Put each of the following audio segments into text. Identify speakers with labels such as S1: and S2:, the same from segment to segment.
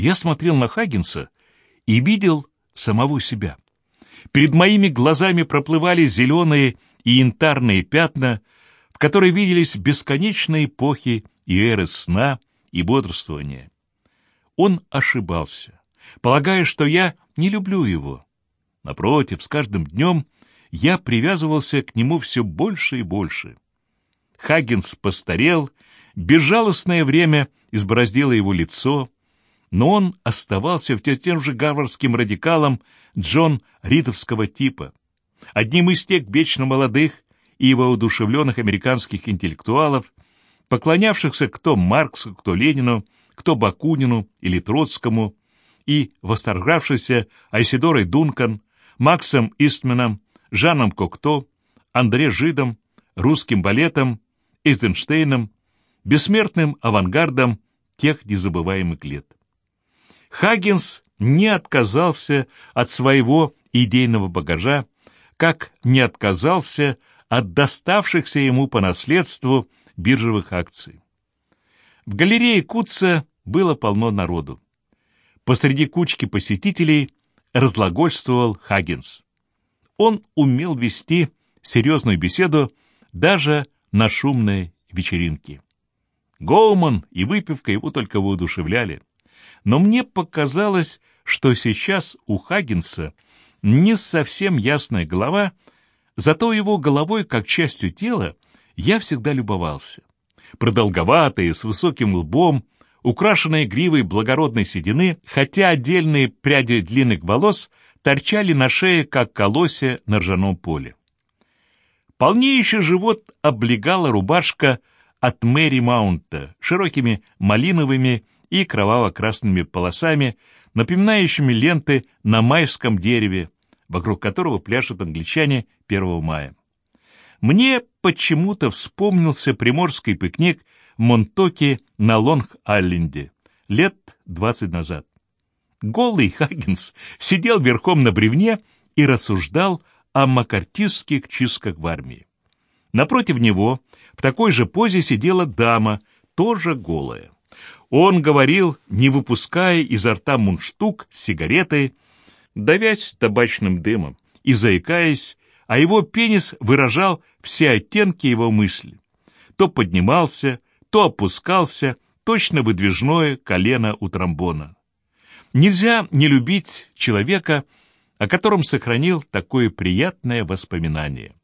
S1: Я смотрел на Хаггинса и видел самого себя. Перед моими глазами проплывали зеленые и янтарные пятна, в которые виделись бесконечные эпохи и эры сна и бодрствования. Он ошибался, полагая, что я не люблю его. Напротив, с каждым днем я привязывался к нему все больше и больше. Хаггинс постарел, безжалостное время избороздило его лицо, но он оставался все тем же гарвардским радикалом Джон Ридовского типа, одним из тех вечно молодых и воодушевленных американских интеллектуалов, поклонявшихся кто Марксу, кто Ленину, кто Бакунину или Троцкому, и восторгавшихся Айсидорой Дункан, Максом Истменом, Жаном Кокто, Андре Жидом, русским балетом, Эйзенштейном, бессмертным авангардом тех незабываемых лет. Хаггинс не отказался от своего идейного багажа, как не отказался от доставшихся ему по наследству биржевых акций. В галерее Куца было полно народу. Посреди кучки посетителей разлагольствовал Хаггинс. Он умел вести серьезную беседу даже на шумной вечеринке. Гоуман и выпивка его только воодушевляли но мне показалось, что сейчас у Хаггинса не совсем ясная голова, зато его головой, как частью тела, я всегда любовался. Продолговатые, с высоким лбом, украшенные гривой благородной седины, хотя отдельные пряди длинных волос торчали на шее, как колосья на ржаном поле. Полнейший живот облегала рубашка от Мэри Маунта широкими малиновыми и кроваво-красными полосами, напоминающими ленты на майском дереве, вокруг которого пляшут англичане 1 мая. Мне почему-то вспомнился приморский пикник в Монтоке на Лонг-Айленде лет двадцать назад. Голый Хаггинс сидел верхом на бревне и рассуждал о макартистских чистках в армии. Напротив него в такой же позе сидела дама, тоже голая. Он говорил, не выпуская изо рта мундштук с сигаретой, давясь табачным дымом и заикаясь, а его пенис выражал все оттенки его мысли. То поднимался, то опускался, точно выдвижное колено у тромбона. Нельзя не любить человека, о котором сохранил такое приятное воспоминание.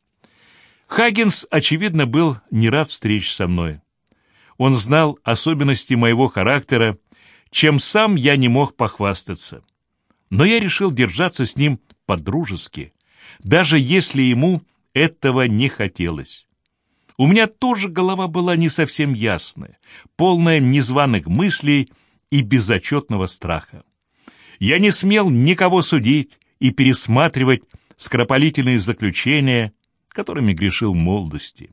S1: Хаггинс, очевидно, был не рад встрече со мной. Он знал особенности моего характера, чем сам я не мог похвастаться. Но я решил держаться с ним по-дружески, даже если ему этого не хотелось. У меня тоже голова была не совсем ясная, полная незваных мыслей и безотчетного страха. Я не смел никого судить и пересматривать скоропалительные заключения, которыми грешил молодости.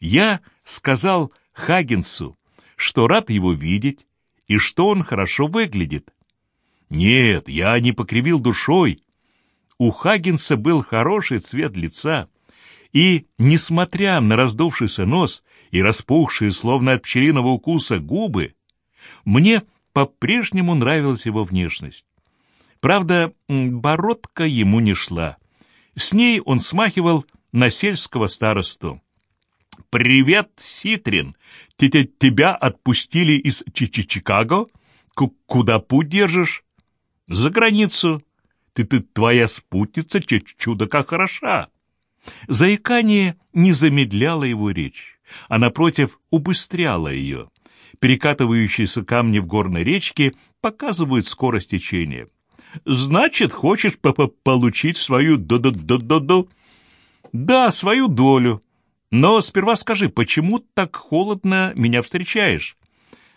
S1: Я сказал Хагенсу, что рад его видеть и что он хорошо выглядит. Нет, я не покривил душой. У Хагенса был хороший цвет лица, и, несмотря на раздувшийся нос и распухшие, словно от пчелиного укуса, губы, мне по-прежнему нравилась его внешность. Правда, бородка ему не шла. С ней он смахивал на сельского старосту. «Привет, Ситрин! Т -т Тебя отпустили из Ч -Ч Чикаго? К Куда путь держишь?» «За границу. Ты, ты твоя спутница Ч чудо как хороша!» Заикание не замедляло его речь, а, напротив, убыстряло ее. Перекатывающиеся камни в горной речке показывают скорость течения. «Значит, хочешь п -п получить свою до-до-до-до-до?» «Да, свою долю. Но сперва скажи, почему так холодно меня встречаешь?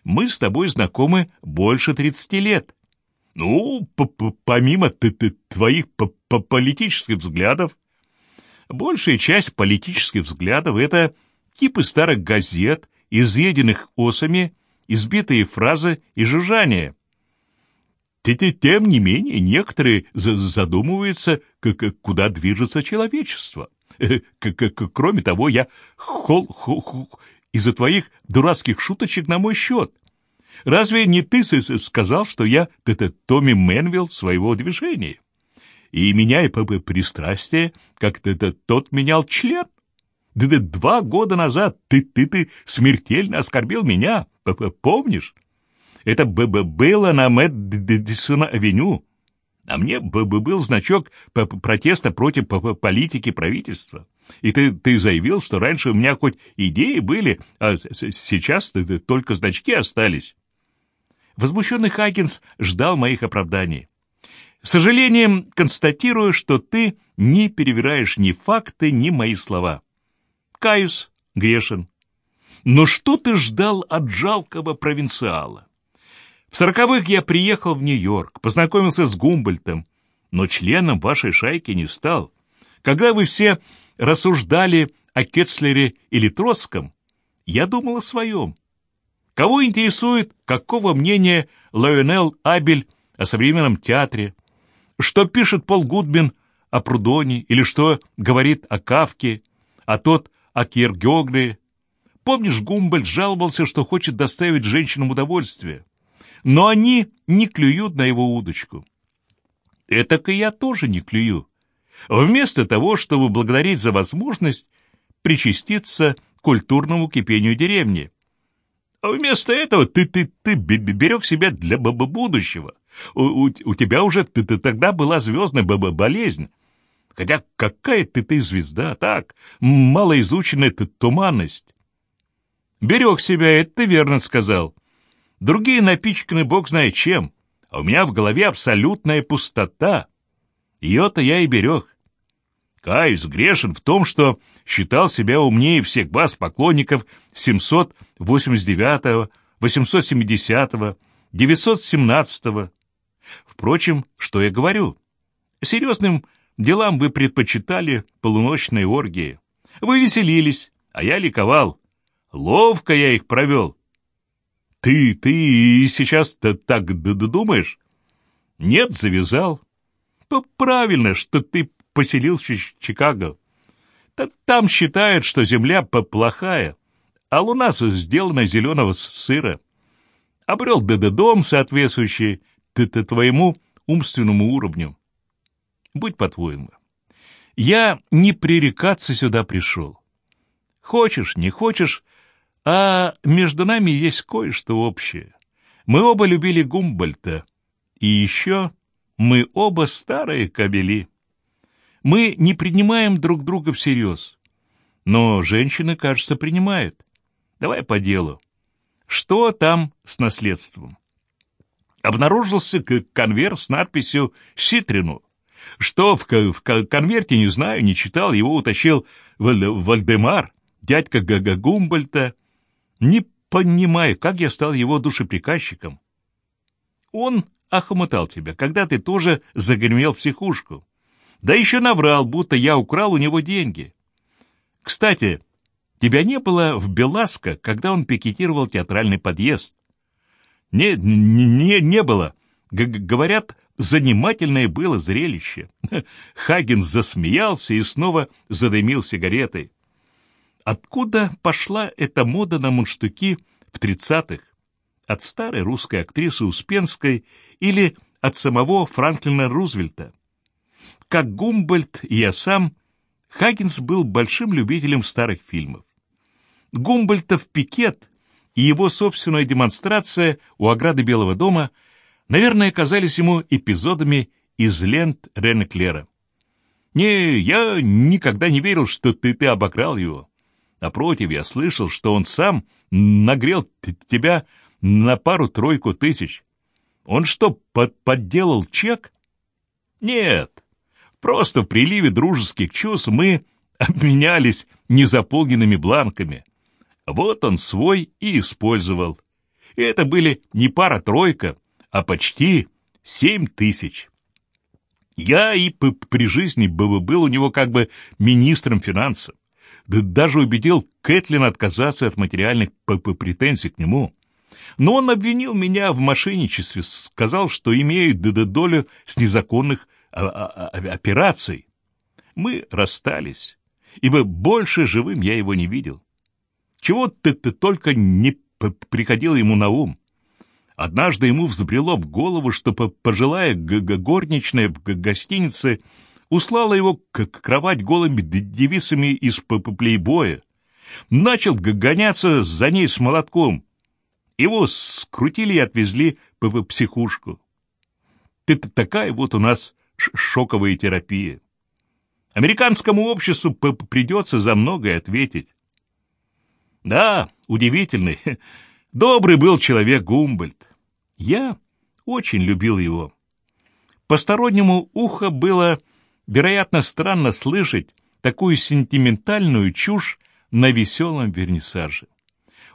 S1: Мы с тобой знакомы больше тридцати лет. Ну, п -п помимо ты -ты твоих п -п политических взглядов, большая часть политических взглядов — это типы старых газет, изъеденных осами, избитые фразы и жужжание. Тем не менее, некоторые задумываются, куда движется человечество. Кроме того, я хол из-за твоих дурацких шуточек на мой счет. Разве не ты сказал, что я это Томми Мэнвилл своего движения? И меняя пристрастие, как тот менял член? Два года назад ты, ты, ты смертельно оскорбил меня, помнишь? Это было на Мэддисон-авеню, а мне б -б был значок протеста против политики правительства. И ты, ты заявил, что раньше у меня хоть идеи были, а сейчас только значки остались. Возмущенный Хаггинс ждал моих оправданий. С сожалением констатирую, что ты не перевираешь ни факты, ни мои слова. Каюсь, грешен. Но что ты ждал от жалкого провинциала? В сороковых я приехал в Нью-Йорк, познакомился с Гумбольтом, но членом вашей шайки не стал. Когда вы все рассуждали о Кетцлере или Троцком, я думал о своем. Кого интересует, какого мнения Лайонел Абель о современном театре, что пишет Пол Гудбин о Прудоне или что говорит о Кавке, а тот о Киргёгле. Помнишь, Гумбольд жаловался, что хочет доставить женщинам удовольствие, но они не клюют на его удочку. Этак и я тоже не клюю. Вместо того, чтобы благодарить за возможность причаститься к культурному кипению деревни. А вместо этого ты, ты, ты берег себя для б будущего. У, у, у тебя уже ты, ты тогда была звездная б болезнь. Хотя какая ты ты звезда, так, малоизученная ты туманность. Берег себя, это ты верно сказал. Другие напичканы бог знает чем, а у меня в голове абсолютная пустота. Ее-то я и берег. Каюсь, грешен в том, что считал себя умнее всех баз поклонников 789-го, 870-го, 917-го. Впрочем, что я говорю? Серьезным делам вы предпочитали полуночные оргии. Вы веселились, а я ликовал. Ловко я их провел. Ты, ты сейчас-то так думаешь? Нет, завязал. Правильно, что ты поселился в Чикаго. Там считают, что земля плохая, а луна сделана зеленого сыра. Обрел ДД-дом, соответствующий твоему умственному уровню. Будь по-твоему. Я не пререкаться сюда пришел. Хочешь, не хочешь, а между нами есть кое-что общее. Мы оба любили Гумбольта, и еще мы оба старые кабели. Мы не принимаем друг друга всерьез. Но женщины, кажется, принимают. Давай по делу. Что там с наследством? Обнаружился конверт с надписью «Ситрину». Что в, в конверте, не знаю, не читал, его утащил Вальдемар, дядька Гага Гумбольта. Не понимаю, как я стал его душеприказчиком. Он охомутал тебя, когда ты тоже загремел в психушку. Да еще наврал, будто я украл у него деньги. Кстати, тебя не было в Беласко, когда он пикетировал театральный подъезд? Не, не, не было. Г говорят, занимательное было зрелище. Хагин засмеялся и снова задымил сигаретой. Откуда пошла эта мода на мундштуки в тридцатых? От старой русской актрисы Успенской или от самого Франклина Рузвельта? Как Гумбольд и я сам, Хаггинс был большим любителем старых фильмов. Гумбольтов пикет и его собственная демонстрация у ограды Белого дома, наверное, казались ему эпизодами из лент Рене Клера. «Не, я никогда не верил, что ты, ты обокрал его. Напротив, я слышал, что он сам нагрел тебя на пару-тройку тысяч. Он что, под подделал чек? Нет, Просто в приливе дружеских чувств мы обменялись незаполненными бланками. Вот он свой и использовал. И это были не пара-тройка, а почти семь тысяч. Я и при жизни был у него как бы министром финансов. Да даже убедил Кэтлин отказаться от материальных претензий к нему. Но он обвинил меня в мошенничестве, сказал, что имею долю с незаконных операций. Мы расстались, ибо больше живым я его не видел. Чего ты, ты только не приходил ему на ум. Однажды ему взбрело в голову, что пожилая горничная в гостинице услала его к кровать голыми девицами из плейбоя. Начал гоняться за ней с молотком. Его скрутили и отвезли в психушку. Это такая вот у нас шоковая терапия. Американскому обществу придется за многое ответить. Да, удивительный, добрый был человек Гумбольд. Я очень любил его. Постороннему ухо было, вероятно, странно слышать такую сентиментальную чушь на веселом вернисаже.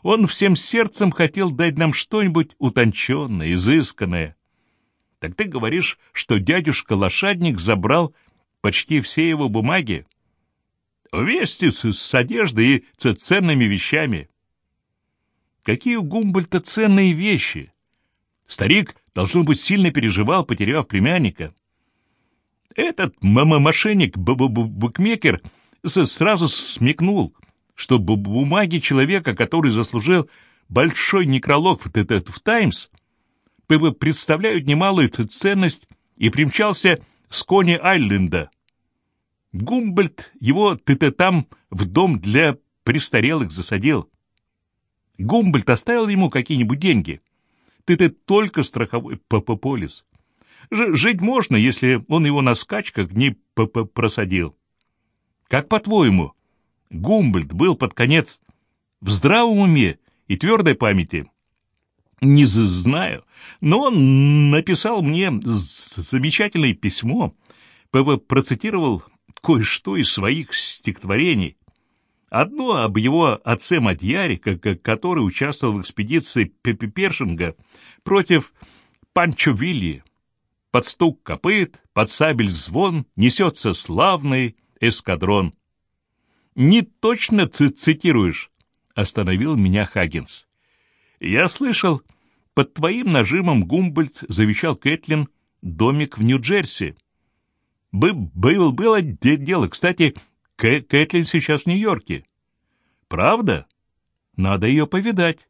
S1: Он всем сердцем хотел дать нам что-нибудь утонченное, изысканное. Так ты говоришь, что дядюшка-лошадник забрал почти все его бумаги? Вместе с, с одеждой и ценными вещами. Какие у Гумбольта ценные вещи! Старик, должно быть, сильно переживал, потеряв племянника. Этот мошенник, букмекер, сразу смекнул, что бумаги человека, который заслужил большой некролог в, в «Таймс», представляют немалую ценность и примчался с Кони Айленда. Гумбольд его ты-то там в дом для престарелых засадил. Гумбольд оставил ему какие-нибудь деньги. Ты-то только страховой полис. Ж жить можно, если он его на скачках не п -п просадил. Как по-твоему, Гумбольд был под конец в здравом уме и твердой памяти? Не знаю, но он написал мне замечательное письмо, процитировал кое-что из своих стихотворений. Одно об его отце Мадьяре, который участвовал в экспедиции Першинга против Панчо Вилли. Под стук копыт, под сабель звон несется славный эскадрон. «Не точно цитируешь», — остановил меня Хаггинс. «Я слышал, под твоим нажимом Гумбольд завещал Кэтлин домик в Нью-Джерси. Бы был, было дело. Кстати, Кэ Кэтлин сейчас в Нью-Йорке. Правда? Надо ее повидать.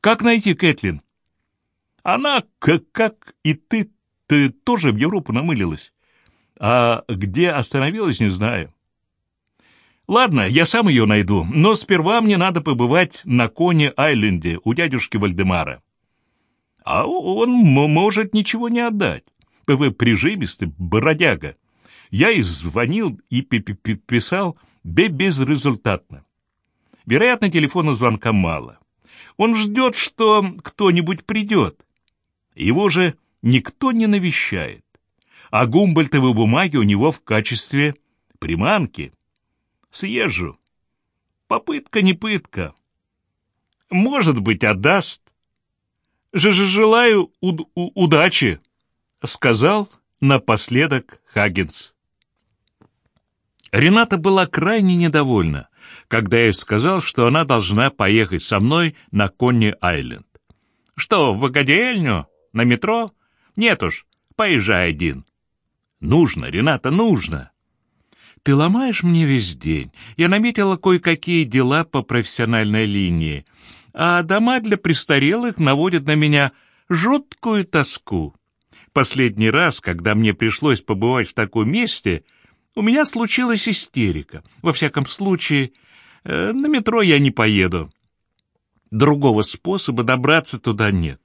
S1: Как найти Кэтлин? Она, как, как и ты, ты тоже в Европу намылилась. А где остановилась, не знаю. Ладно, я сам ее найду, но сперва мне надо побывать на Кони-Айленде у дядюшки Вальдемара а он может ничего не отдать. ПВ прижимистый, бродяга. Я и звонил, и писал безрезультатно. Вероятно, телефонного звонка мало. Он ждет, что кто-нибудь придет. Его же никто не навещает. А гумбольтовые бумаги у него в качестве приманки. Съезжу. Попытка не пытка. Может быть, отдаст, Ж «Желаю уд удачи», — сказал напоследок Хаггинс. Рената была крайне недовольна, когда я сказал, что она должна поехать со мной на Конни-Айленд. «Что, в богадельню? На метро? Нет уж, поезжай один». «Нужно, Рената, нужно». «Ты ломаешь мне весь день. Я наметила кое-какие дела по профессиональной линии а дома для престарелых наводят на меня жуткую тоску. Последний раз, когда мне пришлось побывать в таком месте, у меня случилась истерика. Во всяком случае, э, на метро я не поеду. Другого способа добраться туда нет.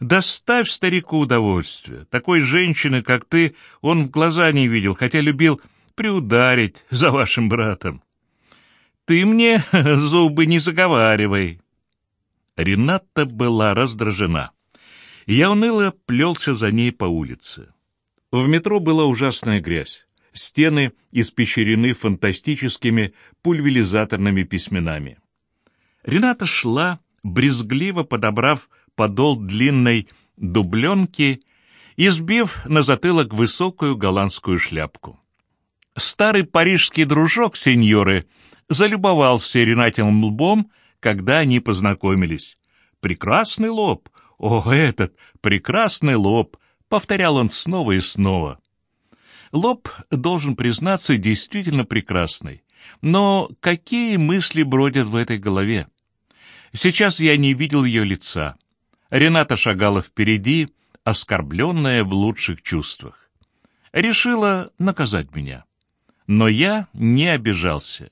S1: Доставь старику удовольствие. Такой женщины, как ты, он в глаза не видел, хотя любил приударить за вашим братом. Ты мне зубы не заговаривай. Рената была раздражена. Я уныло плелся за ней по улице. В метро была ужасная грязь. Стены испещрены фантастическими пульверизаторными письменами. Рената шла, брезгливо подобрав подол длинной дубленки и сбив на затылок высокую голландскую шляпку. Старый парижский дружок сеньоры залюбовался Ренатиным лбом, когда они познакомились. «Прекрасный лоб! О, этот прекрасный лоб!» — повторял он снова и снова. Лоб, должен признаться, действительно прекрасный. Но какие мысли бродят в этой голове? Сейчас я не видел ее лица. Рената шагала впереди, оскорбленная в лучших чувствах. Решила наказать меня. Но я не обижался.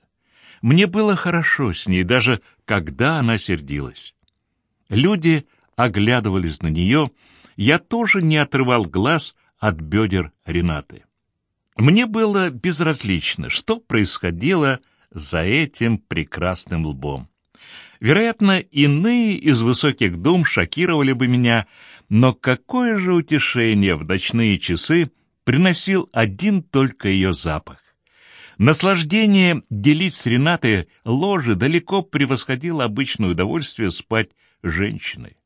S1: Мне было хорошо с ней, даже когда она сердилась. Люди оглядывались на нее, я тоже не отрывал глаз от бедер Ренаты. Мне было безразлично, что происходило за этим прекрасным лбом. Вероятно, иные из высоких дум шокировали бы меня, но какое же утешение в ночные часы приносил один только ее запах. Наслаждение делить с Ренатой ложе далеко превосходило обычное удовольствие спать женщиной.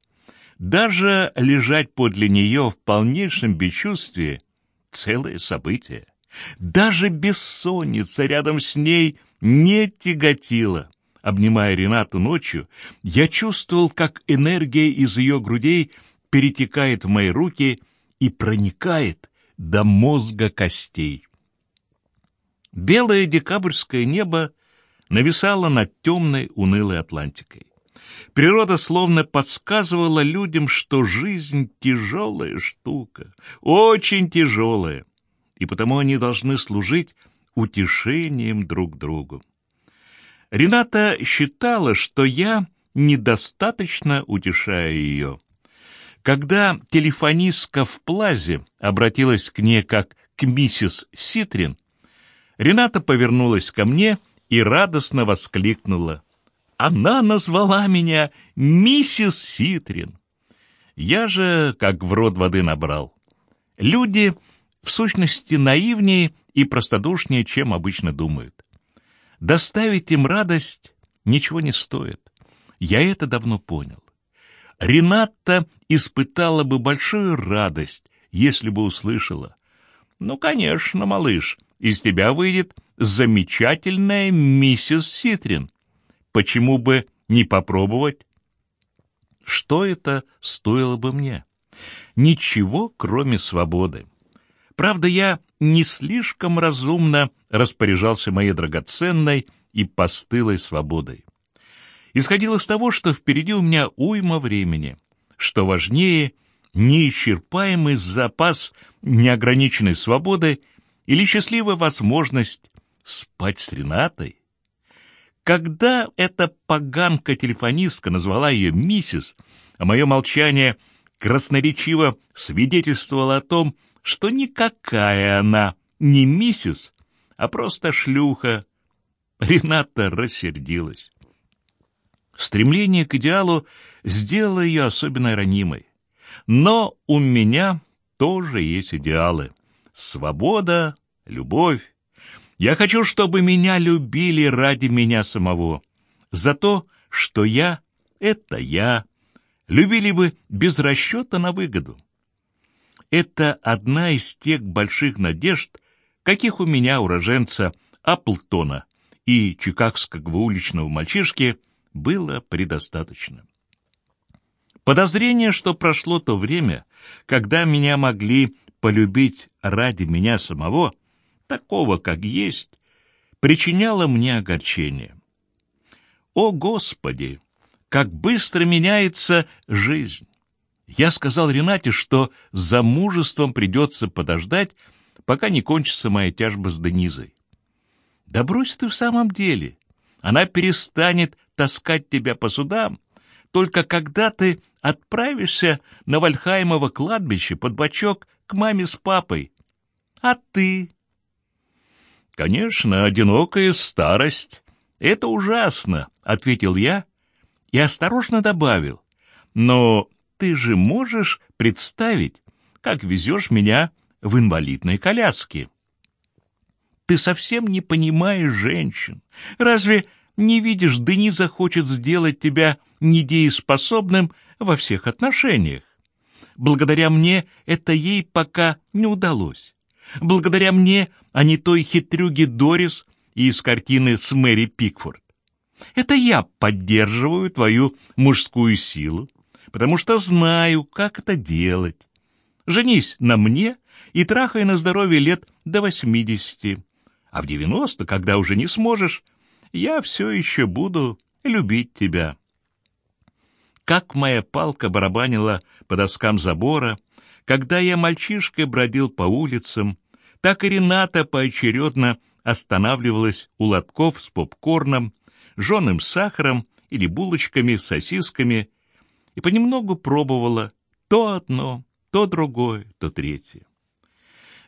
S1: Даже лежать подле нее в полнейшем бесчувствии — целое событие. Даже бессонница рядом с ней не тяготила. Обнимая Ренату ночью, я чувствовал, как энергия из ее грудей перетекает в мои руки и проникает до мозга костей. Белое декабрьское небо нависало над темной унылой Атлантикой. Природа словно подсказывала людям, что жизнь — тяжелая штука, очень тяжелая, и потому они должны служить утешением друг другу. Рената считала, что я недостаточно утешаю ее. Когда телефонистка в плазе обратилась к ней как к миссис Ситрин, Рената повернулась ко мне и радостно воскликнула. «Она назвала меня миссис Ситрин!» Я же как в рот воды набрал. Люди, в сущности, наивнее и простодушнее, чем обычно думают. Доставить им радость ничего не стоит. Я это давно понял. Рената испытала бы большую радость, если бы услышала. «Ну, конечно, малыш, из тебя выйдет замечательная миссис Ситрин. Почему бы не попробовать? Что это стоило бы мне? Ничего, кроме свободы. Правда, я не слишком разумно распоряжался моей драгоценной и постылой свободой. Исходил из того, что впереди у меня уйма времени, что важнее — неисчерпаемый запас неограниченной свободы или счастливая возможность спать с Ренатой? Когда эта поганка-телефонистка назвала ее миссис, а мое молчание красноречиво свидетельствовало о том, что никакая она не миссис, а просто шлюха, Рената рассердилась. Стремление к идеалу сделало ее особенно ранимой. Но у меня тоже есть идеалы свобода, любовь. Я хочу, чтобы меня любили ради меня самого, за то, что я — это я, любили бы без расчета на выгоду. Это одна из тех больших надежд, каких у меня, уроженца Аплтона и чикагского уличного мальчишки, было предостаточно. Подозрение, что прошло то время, когда меня могли полюбить ради меня самого, такого, как есть, причиняло мне огорчение. О, Господи, как быстро меняется жизнь! Я сказал Ренате, что за мужеством придется подождать, пока не кончится моя тяжба с Денизой. Да брось ты в самом деле. Она перестанет таскать тебя по судам, только когда ты отправишься на Вальхаймово кладбище под бочок к маме с папой. А ты? Конечно, одинокая старость. Это ужасно, ответил я и осторожно добавил. Но ты же можешь представить, как везешь меня в инвалидной коляске. Ты совсем не понимаешь женщин. Разве не видишь, Дениза хочет сделать тебя недееспособным во всех отношениях? Благодаря мне это ей пока не удалось. Благодаря мне, а не той хитрюге Дорис из картины с Мэри Пикфорд. Это я поддерживаю твою мужскую силу, потому что знаю, как это делать. Женись на мне и трахай на здоровье лет до восьмидесяти. А в девяносто, когда уже не сможешь, я все еще буду любить тебя. как моя палка барабанила по доскам забора, когда я мальчишкой бродил по улицам, так и Рената поочередно останавливалась у лотков с попкорном, жженым сахаром или булочками с сосисками и понемногу пробовала то одно, то другое, то третье.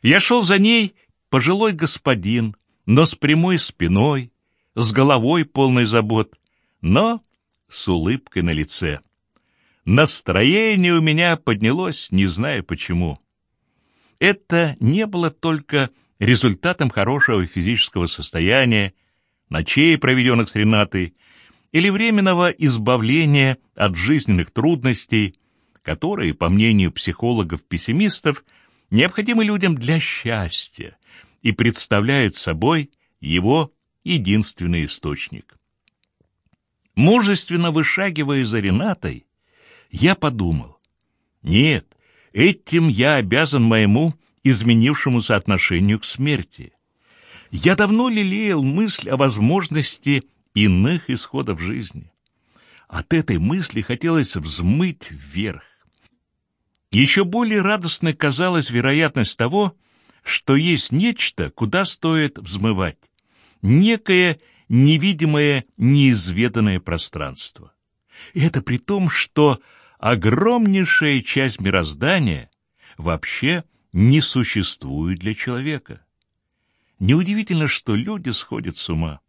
S1: Я шел за ней, пожилой господин, но с прямой спиной, с головой полной забот, но с улыбкой на лице. Настроение у меня поднялось, не знаю почему. Это не было только результатом хорошего физического состояния, ночей, проведенных с Ренатой, или временного избавления от жизненных трудностей, которые, по мнению психологов-пессимистов, необходимы людям для счастья и представляют собой его единственный источник. Мужественно вышагивая за Ренатой, я подумал, нет, этим я обязан моему изменившемуся отношению к смерти. Я давно лелеял мысль о возможности иных исходов жизни. От этой мысли хотелось взмыть вверх. Еще более радостной казалась вероятность того, что есть нечто, куда стоит взмывать, некое невидимое, неизведанное пространство. И это при том, что огромнейшая часть мироздания вообще не существует для человека. Неудивительно, что люди сходят с ума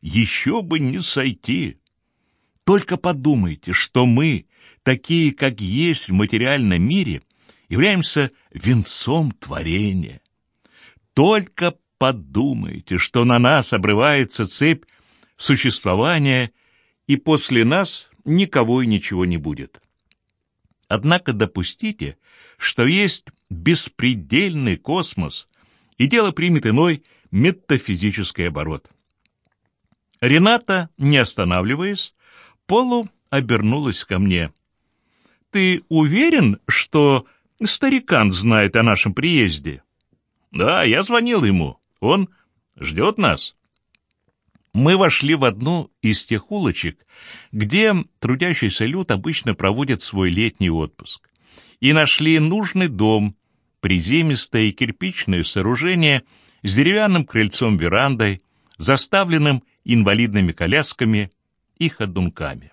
S1: еще бы не сойти. Только подумайте, что мы, такие, как есть в материальном мире, являемся венцом творения. Только подумайте, что на нас обрывается цепь существования, и после нас никого и ничего не будет. Однако допустите, что есть беспредельный космос, и дело примет иной метафизический оборот. Рената, не останавливаясь, полу обернулась ко мне. «Ты уверен, что старикан знает о нашем приезде?» «Да, я звонил ему. Он ждет нас». Мы вошли в одну из тех улочек, где трудящийся люд обычно проводит свой летний отпуск, и нашли нужный дом, приземистое кирпичное сооружение с деревянным крыльцом-верандой, заставленным инвалидными колясками и ходунками.